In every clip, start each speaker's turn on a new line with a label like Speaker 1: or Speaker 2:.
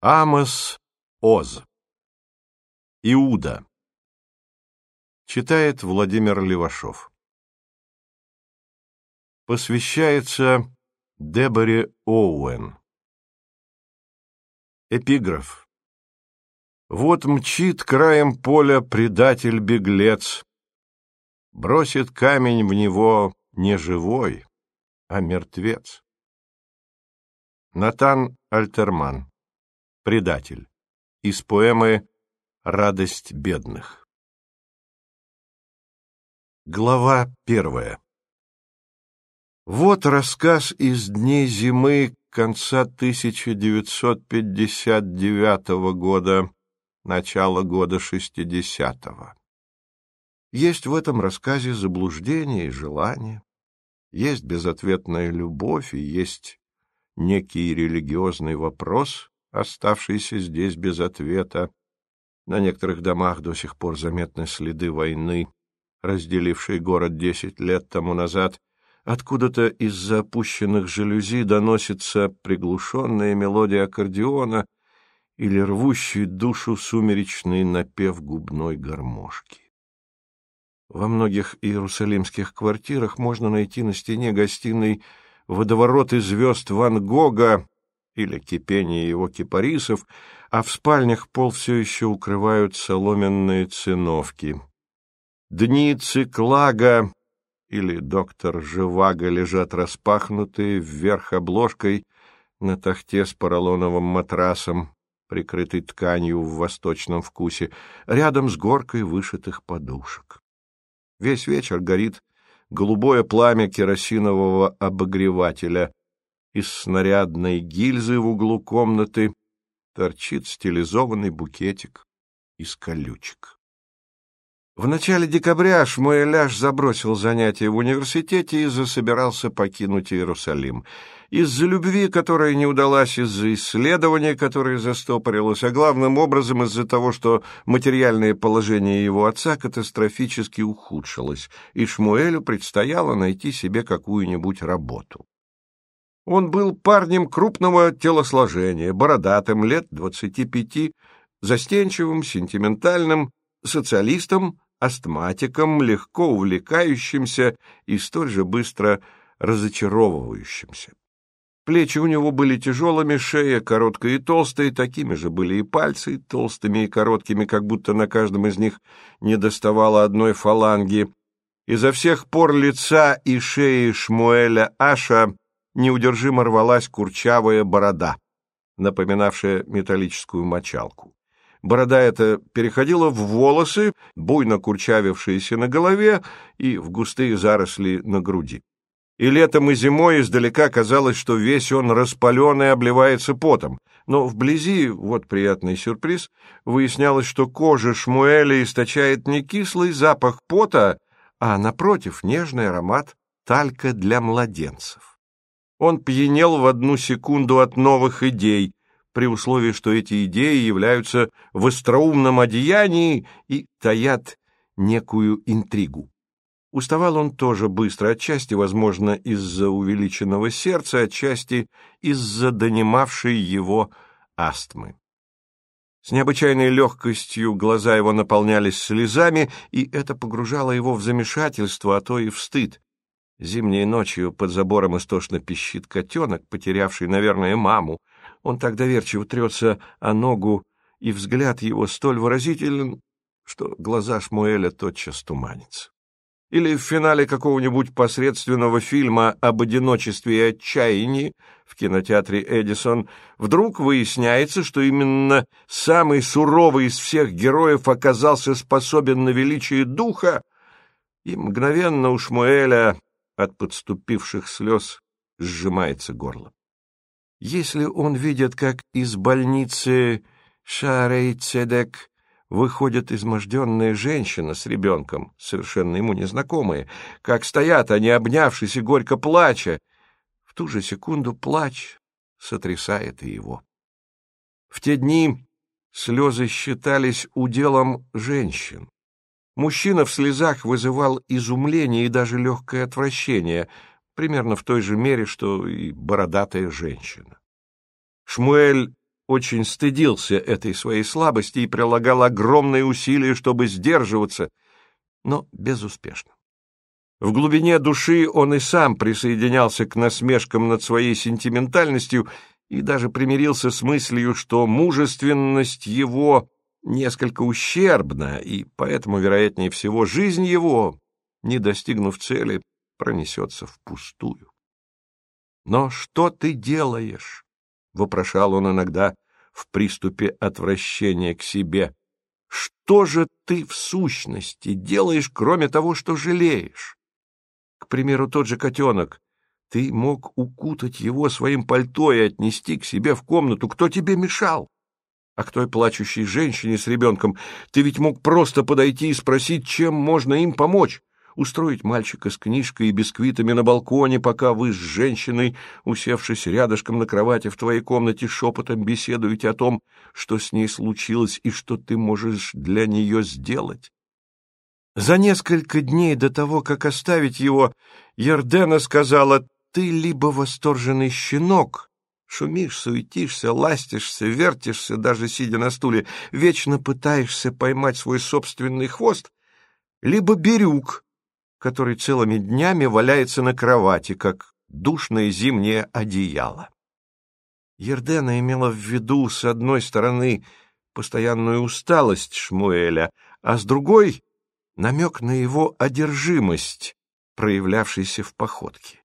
Speaker 1: Амос Оз. Иуда. Читает Владимир Левашов. Посвящается Деборе Оуэн. Эпиграф. Вот мчит краем поля предатель-беглец, Бросит камень в него не живой, а мертвец. Натан Альтерман. Предатель. Из поэмы «Радость бедных». Глава первая. Вот рассказ из дней зимы конца 1959 года, начала года 60-го. Есть в этом рассказе заблуждение и желание, есть безответная любовь и есть некий религиозный вопрос, оставшийся здесь без ответа. На некоторых домах до сих пор заметны следы войны, разделившей город десять лет тому назад. Откуда-то из-за опущенных жалюзи доносится приглушенная мелодия аккордеона или рвущий душу сумеречный напев губной гармошки. Во многих иерусалимских квартирах можно найти на стене гостиной водовороты звезд Ван Гога или кипение его кипарисов, а в спальнях пол все еще укрывают соломенные циновки. Дни циклага или доктор Живаго лежат распахнутые вверх обложкой на тахте с поролоновым матрасом, прикрытой тканью в восточном вкусе, рядом с горкой вышитых подушек. Весь вечер горит голубое пламя керосинового обогревателя. Из снарядной гильзы в углу комнаты торчит стилизованный букетик из колючек. В начале декабря Шмуэляш забросил занятия в университете и засобирался покинуть Иерусалим. Из-за любви, которая не удалась, из-за исследования, которое застопорилось, а главным образом из-за того, что материальное положение его отца катастрофически ухудшилось, и Шмуэлю предстояло найти себе какую-нибудь работу. Он был парнем крупного телосложения, бородатым, лет двадцати пяти, застенчивым, сентиментальным, социалистом, астматиком, легко увлекающимся и столь же быстро разочаровывающимся. Плечи у него были тяжелыми, шея короткая и толстая, такими же были и пальцы, толстыми и короткими, как будто на каждом из них не доставало одной фаланги. Изо всех пор лица и шеи Шмуэля Аша неудержимо рвалась курчавая борода, напоминавшая металлическую мочалку. Борода эта переходила в волосы, буйно курчавившиеся на голове и в густые заросли на груди. И летом, и зимой издалека казалось, что весь он распален и обливается потом. Но вблизи, вот приятный сюрприз, выяснялось, что кожа Шмуэля источает не кислый запах пота, а, напротив, нежный аромат талька для младенцев. Он пьянел в одну секунду от новых идей, при условии, что эти идеи являются в остроумном одеянии и таят некую интригу. Уставал он тоже быстро, отчасти, возможно, из-за увеличенного сердца, отчасти из-за донимавшей его астмы. С необычайной легкостью глаза его наполнялись слезами, и это погружало его в замешательство, а то и в стыд. Зимней ночью под забором истошно пищит котенок, потерявший, наверное, маму. Он так доверчиво трется о ногу, и взгляд его столь выразителен, что глаза Шмуэля тотчас туманятся. Или в финале какого-нибудь посредственного фильма об одиночестве и отчаянии в кинотеатре «Эдисон» вдруг выясняется, что именно самый суровый из всех героев оказался способен на величие духа, и мгновенно у Шмуэля от подступивших слез сжимается горло. Если он видит, как из больницы Шарей-Цедек выходит изможденная женщина с ребенком, совершенно ему незнакомые, как стоят они, обнявшись и горько плача, в ту же секунду плач сотрясает и его. В те дни слезы считались уделом женщин. Мужчина в слезах вызывал изумление и даже легкое отвращение — примерно в той же мере, что и бородатая женщина. Шмуэль очень стыдился этой своей слабости и прилагал огромные усилия, чтобы сдерживаться, но безуспешно. В глубине души он и сам присоединялся к насмешкам над своей сентиментальностью и даже примирился с мыслью, что мужественность его несколько ущербна, и поэтому, вероятнее всего, жизнь его, не достигнув цели, пронесется впустую. «Но что ты делаешь?» — вопрошал он иногда в приступе отвращения к себе. «Что же ты в сущности делаешь, кроме того, что жалеешь?» К примеру, тот же котенок. Ты мог укутать его своим пальто и отнести к себе в комнату. Кто тебе мешал? А к той плачущей женщине с ребенком ты ведь мог просто подойти и спросить, чем можно им помочь. Устроить мальчика с книжкой и бисквитами на балконе, пока вы с женщиной, усевшись рядышком на кровати в твоей комнате, шепотом беседуете о том, что с ней случилось и что ты можешь для нее сделать. За несколько дней до того, как оставить его, Ердена сказала, «Ты либо восторженный щенок, шумишь, суетишься, ластишься, вертишься, даже сидя на стуле, вечно пытаешься поймать свой собственный хвост, либо берюк, который целыми днями валяется на кровати, как душное зимнее одеяло». Ердена имела в виду, с одной стороны, постоянную усталость Шмуэля, а с другой намек на его одержимость, проявлявшийся в походке.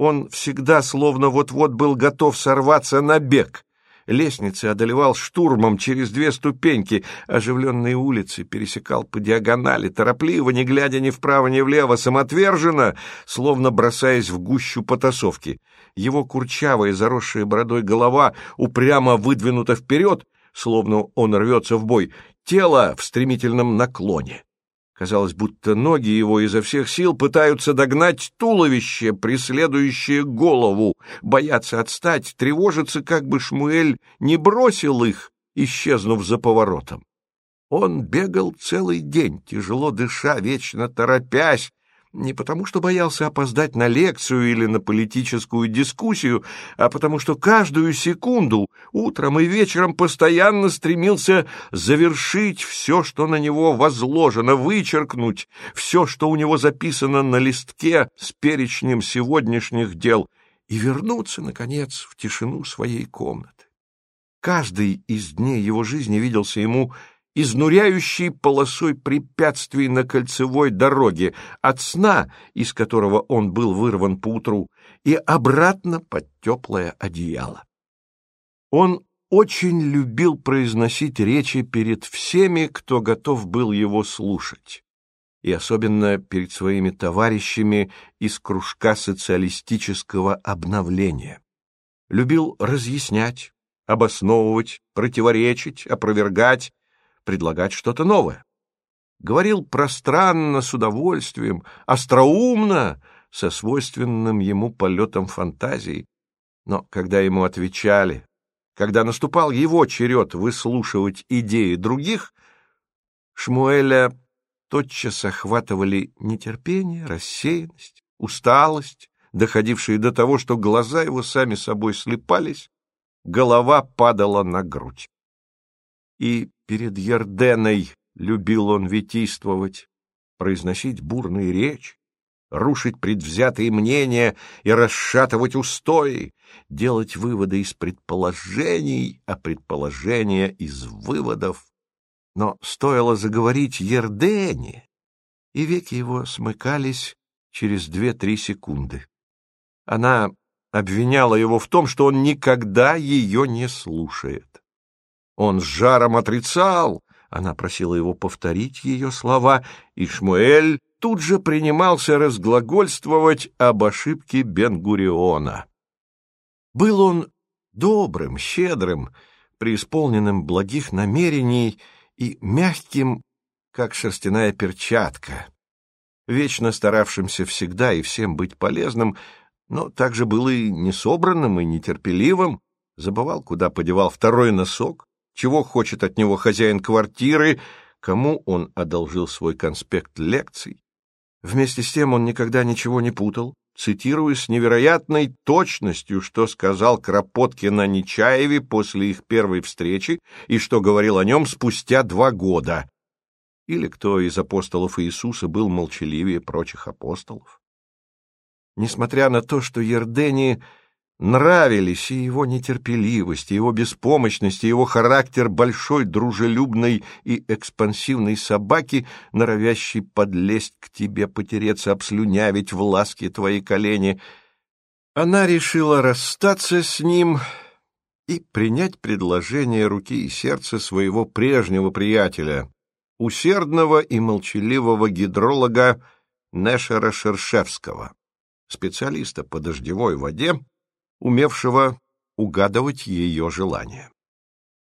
Speaker 1: Он всегда словно вот-вот был готов сорваться на бег. Лестницы одолевал штурмом через две ступеньки, оживленные улицы пересекал по диагонали, торопливо, не глядя ни вправо, ни влево, самоотверженно, словно бросаясь в гущу потасовки. Его курчавая, заросшая бородой голова упрямо выдвинута вперед, словно он рвется в бой, тело в стремительном наклоне. Казалось, будто ноги его изо всех сил пытаются догнать туловище, преследующее голову, боятся отстать, тревожиться, как бы Шмуэль не бросил их, исчезнув за поворотом. Он бегал целый день, тяжело дыша, вечно торопясь, не потому, что боялся опоздать на лекцию или на политическую дискуссию, а потому что каждую секунду, утром и вечером, постоянно стремился завершить все, что на него возложено, вычеркнуть все, что у него записано на листке с перечнем сегодняшних дел, и вернуться, наконец, в тишину своей комнаты. Каждый из дней его жизни виделся ему изнуряющей полосой препятствий на кольцевой дороге, от сна, из которого он был вырван поутру, и обратно под теплое одеяло. Он очень любил произносить речи перед всеми, кто готов был его слушать, и особенно перед своими товарищами из кружка социалистического обновления. Любил разъяснять, обосновывать, противоречить, опровергать, предлагать что-то новое. Говорил пространно, с удовольствием, остроумно, со свойственным ему полетом фантазии. Но когда ему отвечали, когда наступал его черед выслушивать идеи других, Шмуэля тотчас охватывали нетерпение, рассеянность, усталость, доходившие до того, что глаза его сами собой слепались, голова падала на грудь. И перед Ерденой любил он витийствовать, произносить бурные речи, рушить предвзятые мнения и расшатывать устои, делать выводы из предположений, а предположения из выводов. Но стоило заговорить Ердене, и веки его смыкались через две-три секунды. Она обвиняла его в том, что он никогда ее не слушает. Он с жаром отрицал. Она просила его повторить ее слова, и Шмуэль тут же принимался разглагольствовать об ошибке Бен-Гуриона. Был он добрым, щедрым, преисполненным благих намерений и мягким, как шерстяная перчатка, вечно старавшимся всегда и всем быть полезным, но также был и несобранным, и нетерпеливым, забывал, куда подевал второй носок, чего хочет от него хозяин квартиры, кому он одолжил свой конспект лекций. Вместе с тем он никогда ничего не путал, цитирую с невероятной точностью, что сказал Кропоткин о Нечаеве после их первой встречи и что говорил о нем спустя два года. Или кто из апостолов Иисуса был молчаливее прочих апостолов? Несмотря на то, что Ердени нравились и его нетерпеливость, и его беспомощность, и его характер большой, дружелюбной и экспансивной собаки, норовящей подлезть к тебе, потереться, обслюнявить в ласке твои колени, она решила расстаться с ним и принять предложение руки и сердца своего прежнего приятеля, усердного и молчаливого гидролога Нешера Шершевского, специалиста по дождевой воде, умевшего угадывать ее желания.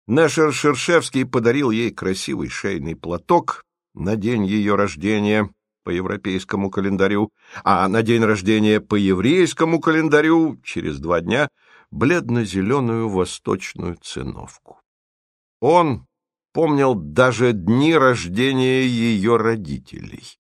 Speaker 1: Нешер Шершевский подарил ей красивый шейный платок на день ее рождения по европейскому календарю, а на день рождения по еврейскому календарю через два дня бледно-зеленую восточную циновку. Он помнил даже дни рождения ее родителей.